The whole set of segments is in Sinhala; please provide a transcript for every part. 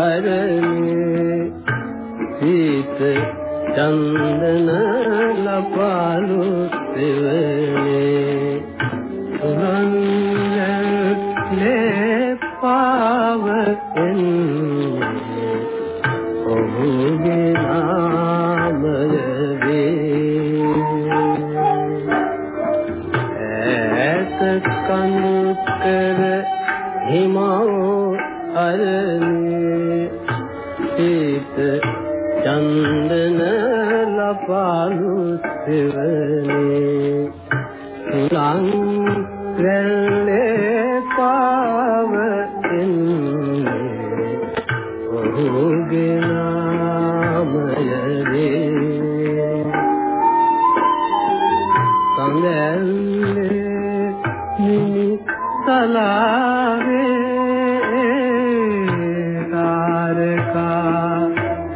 හිමෝ අරනේ සීත චන්දන ලපාලු දෙවනේ. සුරංගලේ පාව එන්නේ ඔහුගේ නාමය වේ. ඈත කඳු කර හිමෝ අරනේ සීත චන්දන ලපාලු සෙවනේ. සුලං රැල්ලේ පාව එන්නේ ඔහුගේ නාමය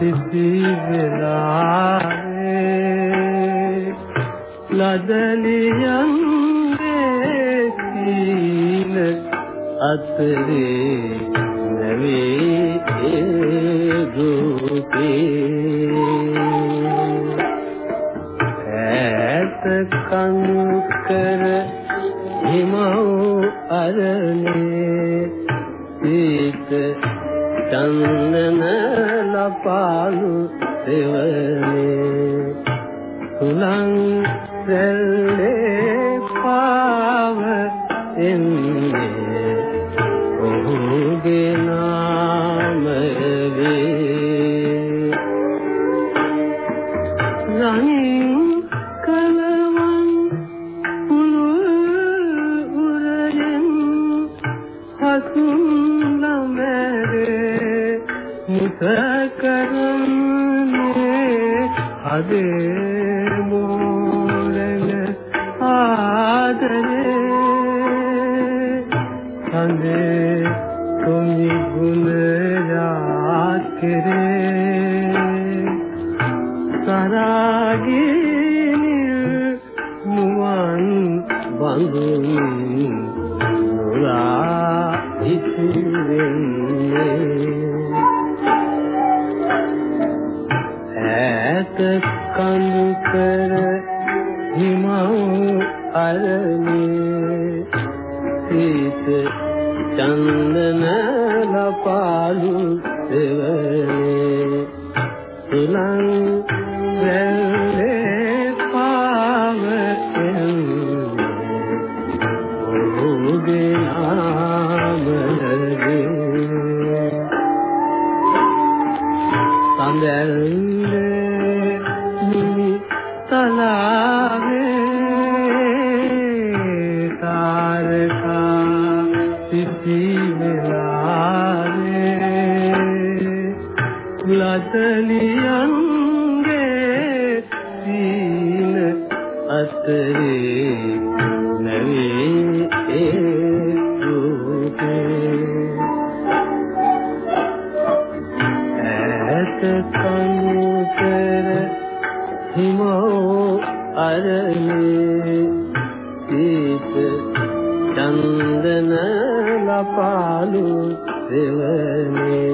සිසි වෙලාවේ ලදලියන්ගේ සීන අතරේ නැවේ ඒ දුකේ. ඈත කඳු කර හිමෝ අරනේ සීත චන්දන ලපාලු දෙවනේ. සුලං සැල්ලේ පාව එන්නේ. ඔහුගේ නාමය වේ. රණින් කලවන් පුලුල් උරෙන් හසුන් ළමරේ මුත කරන්නේ හදේ මෝරන ආදරේ හඳේ තුනි ගුණ යාත් කරේ සරාගිනි මුවන් බඳුන් නුරා ඉතිරෙන්නේ හිමෝ අරනේ සීත චන්දන ලපාලු දෙවනේ. සුලං ලතලියන්ගේ සීන අතරේ නැවේ ඒ රූපේ. ඈත කනුතර හිමෝ අරනේ සීත චන්දන ලපාලු දෙවනේ.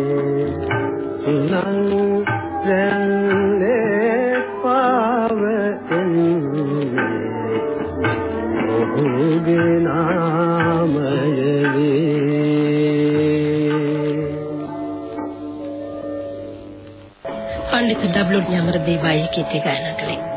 පඬිතු ඩබ්ලිව් ඩී අමරදේවයි කීර්ති ගායනා කළේ.